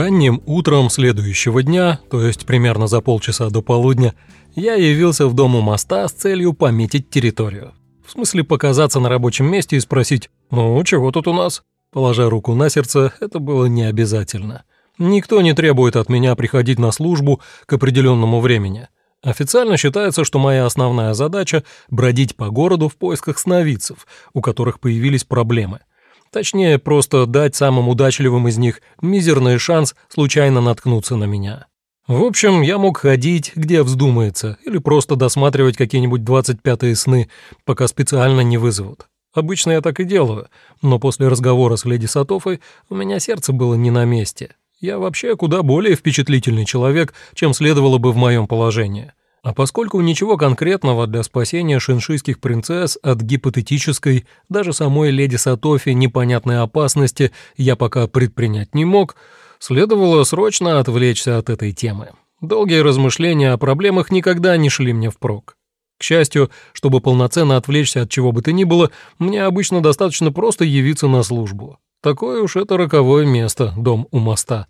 Ранним утром следующего дня, то есть примерно за полчаса до полудня, я явился в дом у моста с целью пометить территорию. В смысле показаться на рабочем месте и спросить «Ну, чего тут у нас?» Положа руку на сердце, это было не обязательно. Никто не требует от меня приходить на службу к определенному времени. Официально считается, что моя основная задача – бродить по городу в поисках сновидцев, у которых появились проблемы – Точнее, просто дать самым удачливым из них мизерный шанс случайно наткнуться на меня. В общем, я мог ходить, где вздумается, или просто досматривать какие-нибудь 25-е сны, пока специально не вызовут. Обычно я так и делаю, но после разговора с леди Сатофой у меня сердце было не на месте. Я вообще куда более впечатлительный человек, чем следовало бы в моем положении. А поскольку ничего конкретного для спасения шиншийских принцесс от гипотетической, даже самой леди Сатофи непонятной опасности я пока предпринять не мог, следовало срочно отвлечься от этой темы. Долгие размышления о проблемах никогда не шли мне впрок. К счастью, чтобы полноценно отвлечься от чего бы то ни было, мне обычно достаточно просто явиться на службу. Такое уж это роковое место, дом у моста.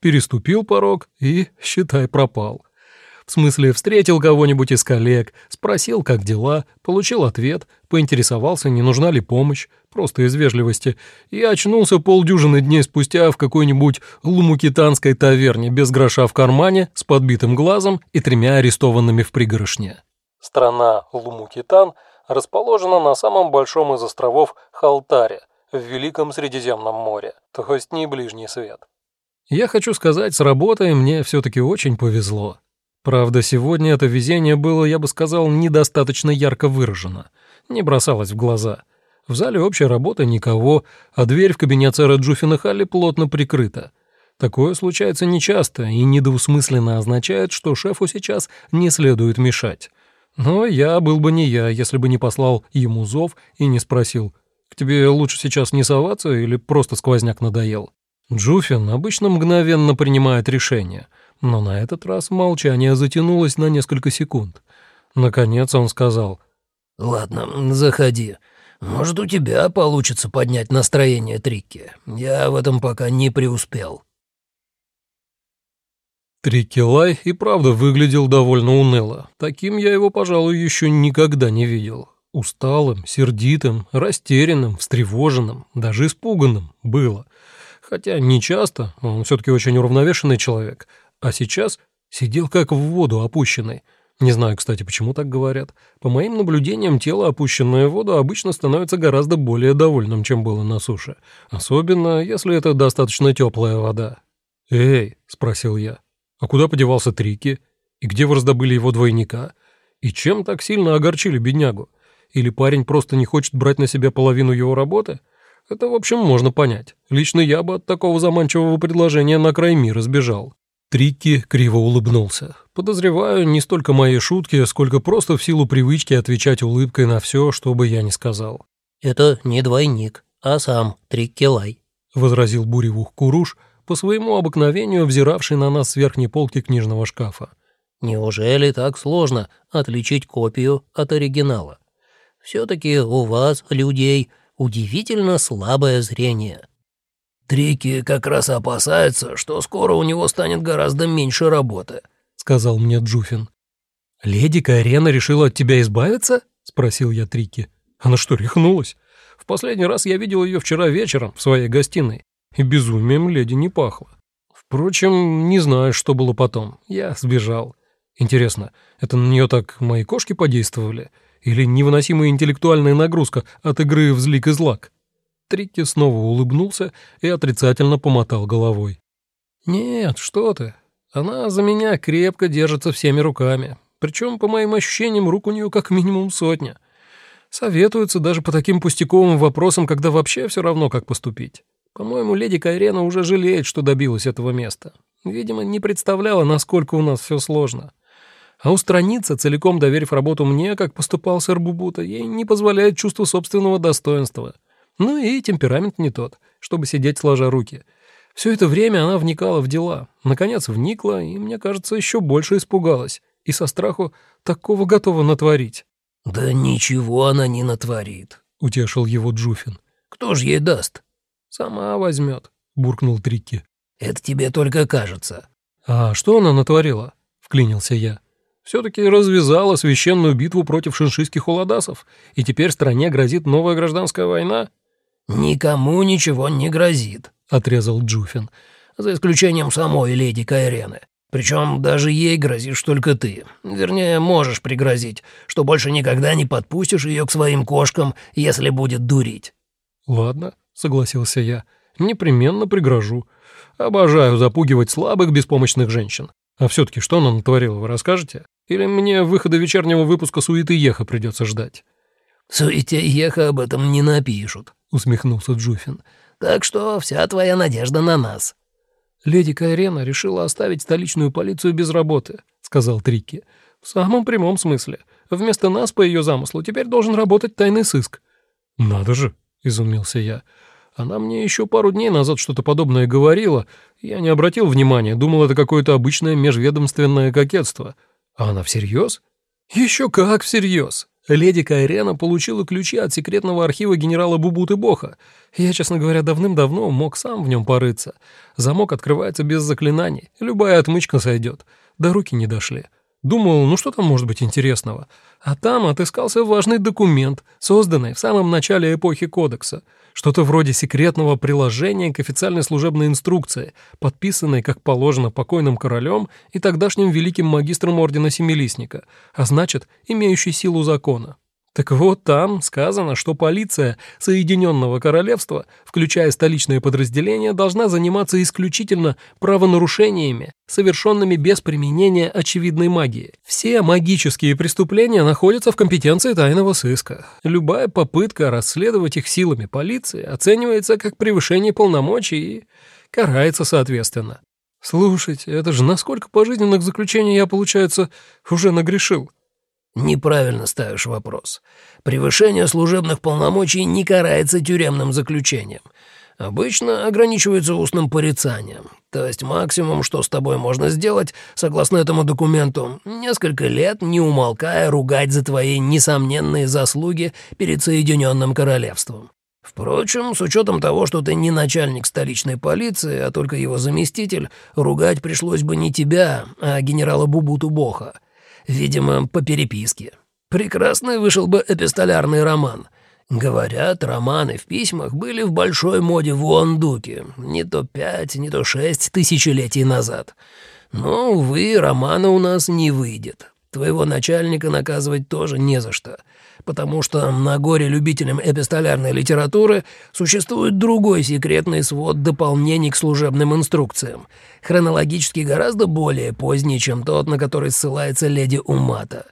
Переступил порог и, считай, пропал. В смысле, встретил кого-нибудь из коллег, спросил, как дела, получил ответ, поинтересовался, не нужна ли помощь, просто из вежливости, и очнулся полдюжины дней спустя в какой-нибудь лумукитанской таверне без гроша в кармане, с подбитым глазом и тремя арестованными в пригоршне. Страна Лумукитан расположена на самом большом из островов Халтаре в Великом Средиземном море, то есть не ближний свет. Я хочу сказать, с работой мне все-таки очень повезло. Правда, сегодня это везение было, я бы сказал, недостаточно ярко выражено, не бросалось в глаза. В зале общей работы никого, а дверь в кабинет сэра Джуффина Халли плотно прикрыта. Такое случается нечасто и недвусмысленно означает, что шефу сейчас не следует мешать. Но я был бы не я, если бы не послал ему зов и не спросил, «К тебе лучше сейчас не соваться или просто сквозняк надоел?» Джуфин обычно мгновенно принимает решение — но на этот раз молчание затянулось на несколько секунд. Наконец он сказал. «Ладно, заходи. Может, у тебя получится поднять настроение Трикки. Я в этом пока не преуспел». Трикки Лай и правда выглядел довольно уныло. Таким я его, пожалуй, еще никогда не видел. Усталым, сердитым, растерянным, встревоженным, даже испуганным было. Хотя не часто, он все-таки очень уравновешенный человек — а сейчас сидел как в воду опущенный. Не знаю, кстати, почему так говорят. По моим наблюдениям, тело, опущенное в воду, обычно становится гораздо более довольным, чем было на суше. Особенно, если это достаточно теплая вода. «Эй», — спросил я, — «а куда подевался Трики? И где вы раздобыли его двойника? И чем так сильно огорчили беднягу? Или парень просто не хочет брать на себя половину его работы?» Это, в общем, можно понять. Лично я бы от такого заманчивого предложения на край мира сбежал. Трикки криво улыбнулся. Подозреваю, не столько мои шутки, сколько просто в силу привычки отвечать улыбкой на все, что бы я ни сказал. «Это не двойник, а сам Трикки Лай», — возразил Буревух Куруш, по своему обыкновению взиравший на нас с верхней полки книжного шкафа. «Неужели так сложно отличить копию от оригинала? Все-таки у вас, людей, удивительно слабое зрение». Трики как раз опасается, что скоро у него станет гораздо меньше работы», — сказал мне Джуфин. «Леди Кайрена решила от тебя избавиться?» — спросил я Трики. «Она что, рехнулась? В последний раз я видел ее вчера вечером в своей гостиной, и безумием леди не пахло. Впрочем, не знаю, что было потом. Я сбежал. Интересно, это на нее так мои кошки подействовали? Или невыносимая интеллектуальная нагрузка от игры в злик и злак?» Трикки снова улыбнулся и отрицательно помотал головой. «Нет, что ты. Она за меня крепко держится всеми руками. Причем, по моим ощущениям, рук у нее как минимум сотня. Советуются даже по таким пустяковым вопросам, когда вообще все равно, как поступить. По-моему, леди Кайрена уже жалеет, что добилась этого места. Видимо, не представляла, насколько у нас все сложно. А устраниться, целиком доверив работу мне, как поступал сэр Бубута, ей не позволяет чувство собственного достоинства. Ну и темперамент не тот, чтобы сидеть сложа руки. Все это время она вникала в дела. Наконец вникла и, мне кажется, еще больше испугалась. И со страху такого готова натворить. «Да ничего она не натворит», — утешил его Джуфин. «Кто ж ей даст?» «Сама возьмет», — буркнул Трикки. Это тебе только кажется». «А что она натворила?» — вклинился я. «Все-таки развязала священную битву против шиншийских уладасов, и теперь стране грозит новая гражданская война?» «Никому ничего не грозит», — отрезал Джуфин, «за исключением самой леди Кайрены. Причем даже ей грозишь только ты. Вернее, можешь пригрозить, что больше никогда не подпустишь ее к своим кошкам, если будет дурить». «Ладно», — согласился я, — «непременно пригрожу. Обожаю запугивать слабых, беспомощных женщин. А все-таки что она натворила, вы расскажете? Или мне выхода вечернего выпуска «Суеты Еха» придется ждать?» «Суете Еха об этом не напишут», — усмехнулся Джуфин. «Так что вся твоя надежда на нас». «Леди Кайрена решила оставить столичную полицию без работы», — сказал Трикки. «В самом прямом смысле. Вместо нас, по ее замыслу, теперь должен работать тайный сыск». «Надо же», — изумился я. «Она мне еще пару дней назад что-то подобное говорила. Я не обратил внимания, думал, это какое-то обычное межведомственное кокетство. А она всерьез?» «Еще как всерьез!» Леди Кайрена получила ключи от секретного архива генерала Бубуты Боха. Я, честно говоря, давным-давно мог сам в нем порыться. Замок открывается без заклинаний, любая отмычка сойдет. До руки не дошли. Думал, ну что там может быть интересного? А там отыскался важный документ, созданный в самом начале эпохи Кодекса. Что-то вроде секретного приложения к официальной служебной инструкции, подписанной, как положено, покойным королем и тогдашним великим магистром Ордена Семилистника, а значит, имеющий силу закона. Так вот, там сказано, что полиция Соединенного Королевства, включая столичные подразделения, должна заниматься исключительно правонарушениями, совершенными без применения очевидной магии. Все магические преступления находятся в компетенции тайного сыска. Любая попытка расследовать их силами полиции оценивается как превышение полномочий и карается соответственно. Слушайте, это же насколько пожизненных заключений я, получается, уже нагрешил? Неправильно ставишь вопрос. Превышение служебных полномочий не карается тюремным заключением. Обычно ограничивается устным порицанием. То есть максимум, что с тобой можно сделать, согласно этому документу, несколько лет, не умолкая, ругать за твои несомненные заслуги перед Соединенным Королевством. Впрочем, с учетом того, что ты не начальник столичной полиции, а только его заместитель, ругать пришлось бы не тебя, а генерала Бубуту Боха — видимо, по переписке. Прекрасный вышел бы эпистолярный роман. Говорят, романы в письмах были в большой моде в Уандуке, не то пять, не то шесть тысячелетий назад. Но, увы, романа у нас не выйдет. Твоего начальника наказывать тоже не за что, потому что на горе любителям эпистолярной литературы существует другой секретный свод дополнений к служебным инструкциям, хронологически гораздо более поздний, чем тот, на который ссылается леди Умата.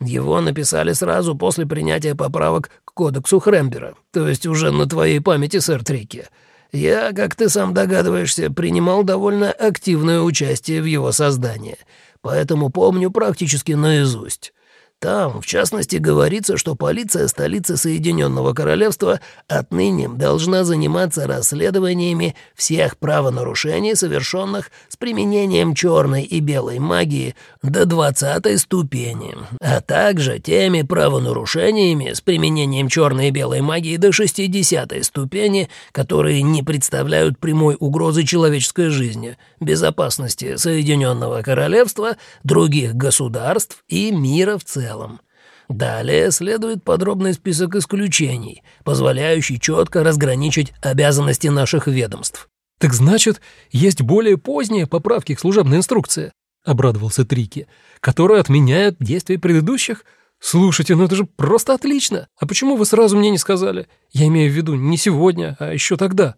Его написали сразу после принятия поправок к кодексу Хрембера, то есть уже на твоей памяти, сэр Трики. Я, как ты сам догадываешься, принимал довольно активное участие в его создании — поэтому помню практически наизусть. Там, в частности, говорится, что полиция столицы Соединенного Королевства отныне должна заниматься расследованиями всех правонарушений, совершенных с применением черной и белой магии до двадцатой ступени, а также теми правонарушениями с применением черной и белой магии до шестидесятой ступени, которые не представляют прямой угрозы человеческой жизни, безопасности Соединенного Королевства, других государств и мира в целом целом. Далее следует подробный список исключений, позволяющий четко разграничить обязанности наших ведомств. «Так значит, есть более поздние поправки к служебной инструкции», — обрадовался Трики, «которые отменяют действия предыдущих? Слушайте, ну это же просто отлично! А почему вы сразу мне не сказали? Я имею в виду не сегодня, а еще тогда».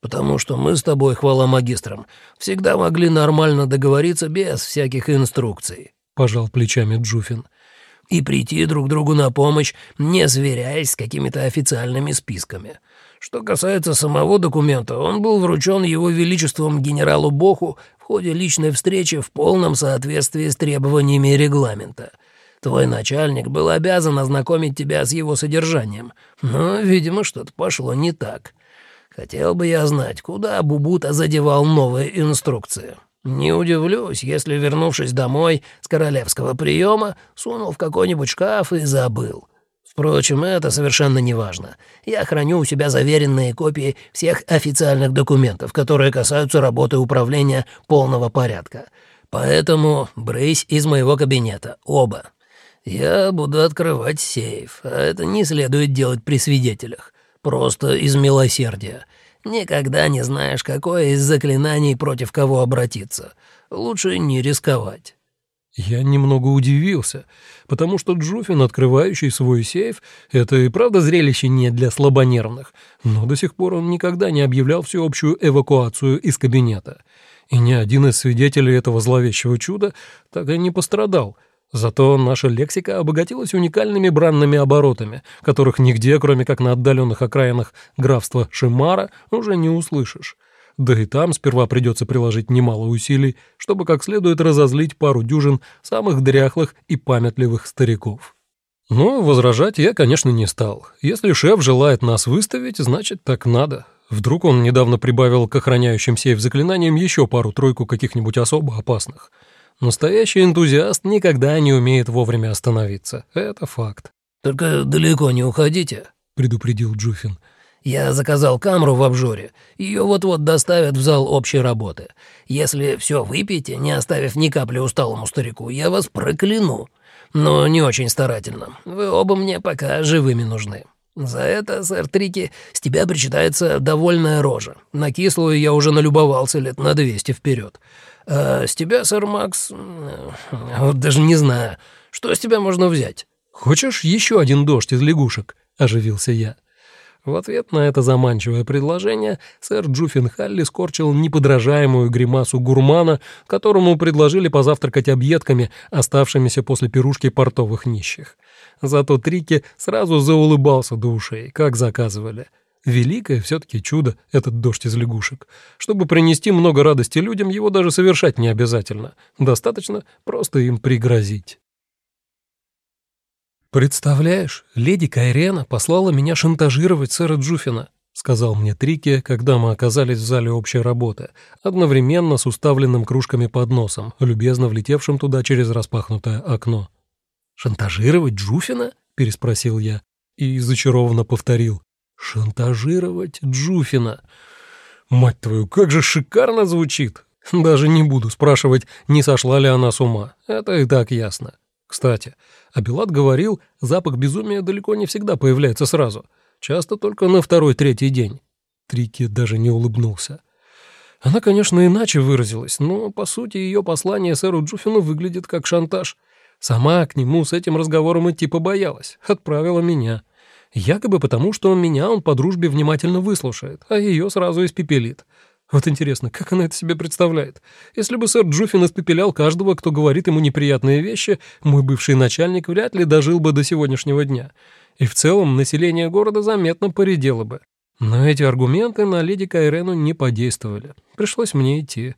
«Потому что мы с тобой, хвала магистрам, всегда могли нормально договориться без всяких инструкций», — пожал плечами Джуфин и прийти друг другу на помощь, не сверяясь с какими-то официальными списками. Что касается самого документа, он был вручен его величеством генералу Боху в ходе личной встречи в полном соответствии с требованиями регламента. Твой начальник был обязан ознакомить тебя с его содержанием, но, видимо, что-то пошло не так. Хотел бы я знать, куда Бубута задевал новые инструкции». Не удивлюсь, если, вернувшись домой с королевского приема, сунул в какой-нибудь шкаф и забыл. Впрочем, это совершенно неважно. Я храню у себя заверенные копии всех официальных документов, которые касаются работы управления полного порядка. Поэтому брысь из моего кабинета, оба. Я буду открывать сейф, а это не следует делать при свидетелях. Просто из милосердия. Никогда не знаешь, какое из заклинаний против кого обратиться. Лучше не рисковать. Я немного удивился, потому что Джуфин, открывающий свой сейф, это и правда зрелище не для слабонервных, но до сих пор он никогда не объявлял всеобщую эвакуацию из кабинета. И ни один из свидетелей этого зловещего чуда так и не пострадал. Зато наша лексика обогатилась уникальными бранными оборотами, которых нигде, кроме как на отдаленных окраинах графства Шимара, уже не услышишь. Да и там сперва придется приложить немало усилий, чтобы как следует разозлить пару дюжин самых дряхлых и памятливых стариков. Но возражать я, конечно, не стал. Если шеф желает нас выставить, значит, так надо. Вдруг он недавно прибавил к охраняющим сейф заклинаниям еще пару-тройку каких-нибудь особо опасных. Настоящий энтузиаст никогда не умеет вовремя остановиться. Это факт. «Только далеко не уходите», — предупредил Джуфин. Я заказал камеру в обжоре. Ее вот-вот доставят в зал общей работы. Если все выпьете, не оставив ни капли усталому старику, я вас прокляну. Но не очень старательно. Вы оба мне пока живыми нужны. За это, сэр Трики, с тебя причитается довольная рожа. На кислую я уже налюбовался лет на двести вперед. А с тебя, сэр Макс, вот даже не знаю, что с тебя можно взять. Хочешь еще один дождь из лягушек? Оживился я. В ответ на это заманчивое предложение сэр Джуффин Халли скорчил неподражаемую гримасу гурмана, которому предложили позавтракать объедками, оставшимися после пирушки портовых нищих. Зато Трики сразу заулыбался до ушей, как заказывали. Великое все-таки чудо этот дождь из лягушек. Чтобы принести много радости людям, его даже совершать не обязательно. Достаточно просто им пригрозить. «Представляешь, леди Кайрена послала меня шантажировать сэра Джуфина», — сказал мне Трики, когда мы оказались в зале общей работы, одновременно с уставленным кружками под носом, любезно влетевшим туда через распахнутое окно. «Шантажировать Джуфина?» — переспросил я и зачарованно повторил. «Шантажировать Джуфина!» «Мать твою, как же шикарно звучит!» Даже не буду спрашивать, не сошла ли она с ума. Это и так ясно. Кстати, Абилат говорил, запах безумия далеко не всегда появляется сразу, часто только на второй-третий день. Трики даже не улыбнулся. Она, конечно, иначе выразилась, но, по сути, ее послание сэру Джуфину выглядит как шантаж. Сама к нему с этим разговором идти побоялась, отправила меня. Якобы потому, что меня он по дружбе внимательно выслушает, а ее сразу испепелит. Вот интересно, как она это себе представляет? Если бы сэр Джуффин испепелял каждого, кто говорит ему неприятные вещи, мой бывший начальник вряд ли дожил бы до сегодняшнего дня. И в целом население города заметно поредело бы. Но эти аргументы на леди Кайрену не подействовали. Пришлось мне идти.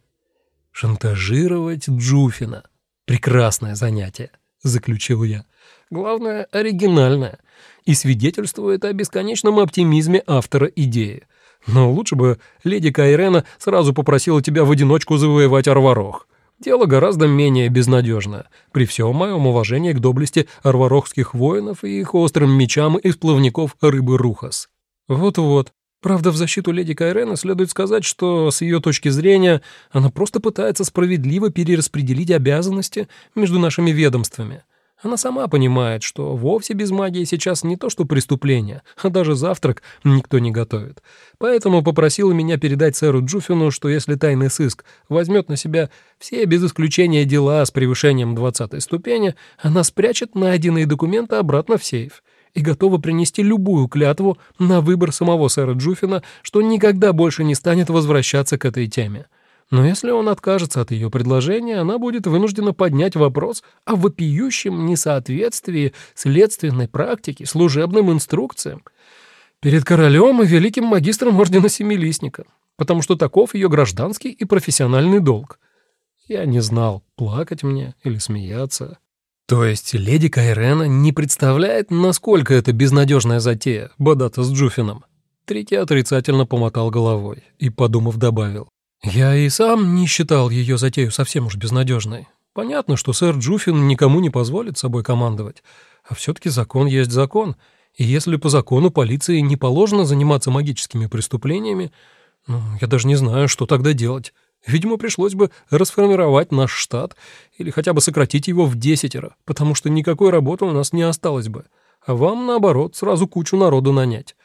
Шантажировать Джуфина. Прекрасное занятие, заключил я. Главное, оригинальное. И свидетельствует о бесконечном оптимизме автора идеи — но лучше бы леди Кайрена сразу попросила тебя в одиночку завоевать Арварох. Дело гораздо менее безнадежное, при всем моем уважении к доблести арварохских воинов и их острым мечам из плавников рыбы Рухас. Вот-вот. Правда, в защиту леди Кайрена следует сказать, что с ее точки зрения она просто пытается справедливо перераспределить обязанности между нашими ведомствами. Она сама понимает, что вовсе без магии сейчас не то что преступление, а даже завтрак никто не готовит. Поэтому попросила меня передать сэру Джуфину, что если тайный сыск возьмет на себя все без исключения дела с превышением двадцатой ступени, она спрячет найденные документы обратно в сейф и готова принести любую клятву на выбор самого сэра Джуфина, что никогда больше не станет возвращаться к этой теме. Но если он откажется от ее предложения, она будет вынуждена поднять вопрос о вопиющем несоответствии следственной практике служебным инструкциям перед королем и великим магистром Ордена Семилистника, потому что таков ее гражданский и профессиональный долг. Я не знал, плакать мне или смеяться. То есть леди Кайрена не представляет, насколько это безнадежная затея, бодаться с Джуфином. Третий отрицательно помотал головой и, подумав, добавил. Я и сам не считал ее затею совсем уж безнадежной. Понятно, что сэр Джуфин никому не позволит собой командовать. А все-таки закон есть закон, и если по закону полиции не положено заниматься магическими преступлениями, ну, я даже не знаю, что тогда делать. Видимо, пришлось бы расформировать наш штат или хотя бы сократить его в десятеро, потому что никакой работы у нас не осталось бы. А вам, наоборот, сразу кучу народу нанять.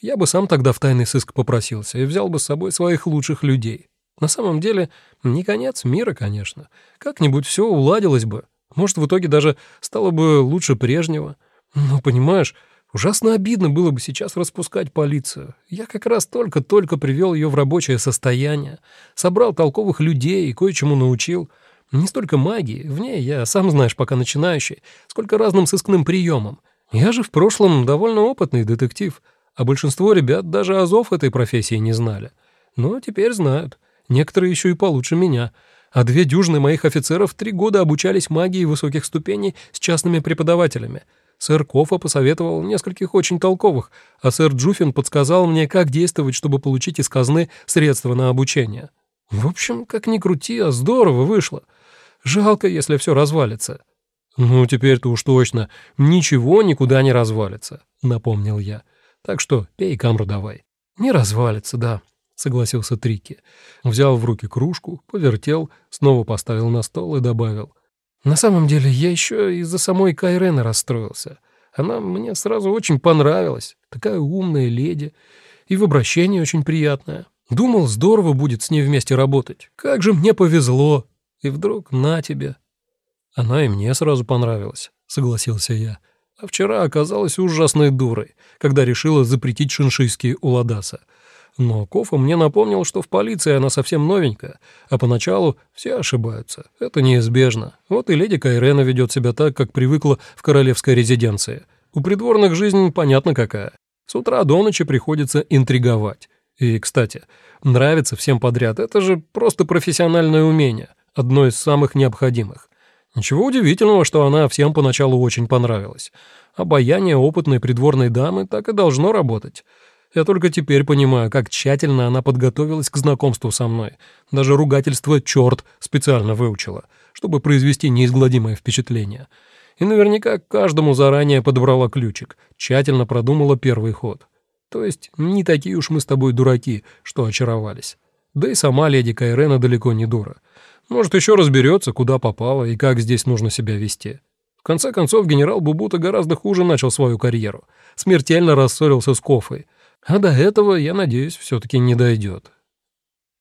Я бы сам тогда в тайный сыск попросился и взял бы с собой своих лучших людей. На самом деле, не конец мира, конечно. Как-нибудь все уладилось бы. Может, в итоге даже стало бы лучше прежнего. Но, понимаешь, ужасно обидно было бы сейчас распускать полицию. Я как раз только-только привел ее в рабочее состояние, собрал толковых людей и кое-чему научил. Не столько магии, в ней я, сам знаешь, пока начинающий, сколько разным сыскным приемам. Я же в прошлом довольно опытный детектив, а большинство ребят даже азов этой профессии не знали. Но теперь знают. Некоторые еще и получше меня — а две дюжины моих офицеров три года обучались магии высоких ступеней с частными преподавателями. Сэр Кофа посоветовал нескольких очень толковых, а сэр Джуфин подсказал мне, как действовать, чтобы получить из казны средства на обучение. В общем, как ни крути, а здорово вышло. Жалко, если все развалится. «Ну, теперь-то уж точно ничего никуда не развалится», — напомнил я. «Так что пей камру давай». «Не развалится, да», согласился Трики. Взял в руки кружку, повертел, снова поставил на стол и добавил. «На самом деле я еще из-за самой Кайрены расстроился. Она мне сразу очень понравилась, такая умная леди, и в обращении очень приятная. Думал, здорово будет с ней вместе работать. Как же мне повезло! И вдруг на тебе!» «Она и мне сразу понравилась», — согласился я. «А вчера оказалась ужасной дурой, когда решила запретить шиншийские у Ладаса. Но Кофа мне напомнил, что в полиции она совсем новенькая, а поначалу все ошибаются. Это неизбежно. Вот и леди Кайрена ведет себя так, как привыкла в королевской резиденции. У придворных жизнь понятно какая. С утра до ночи приходится интриговать. И, кстати, нравится всем подряд. Это же просто профессиональное умение, одно из самых необходимых. Ничего удивительного, что она всем поначалу очень понравилась. Обаяние опытной придворной дамы так и должно работать. Я только теперь понимаю, как тщательно она подготовилась к знакомству со мной. Даже ругательство «черт» специально выучила, чтобы произвести неизгладимое впечатление. И наверняка каждому заранее подобрала ключик, тщательно продумала первый ход. То есть не такие уж мы с тобой дураки, что очаровались. Да и сама леди Кайрена далеко не дура. Может, еще разберется, куда попала и как здесь нужно себя вести. В конце концов, генерал Бубута гораздо хуже начал свою карьеру. Смертельно рассорился с Кофой — а до этого, я надеюсь, все-таки не дойдет.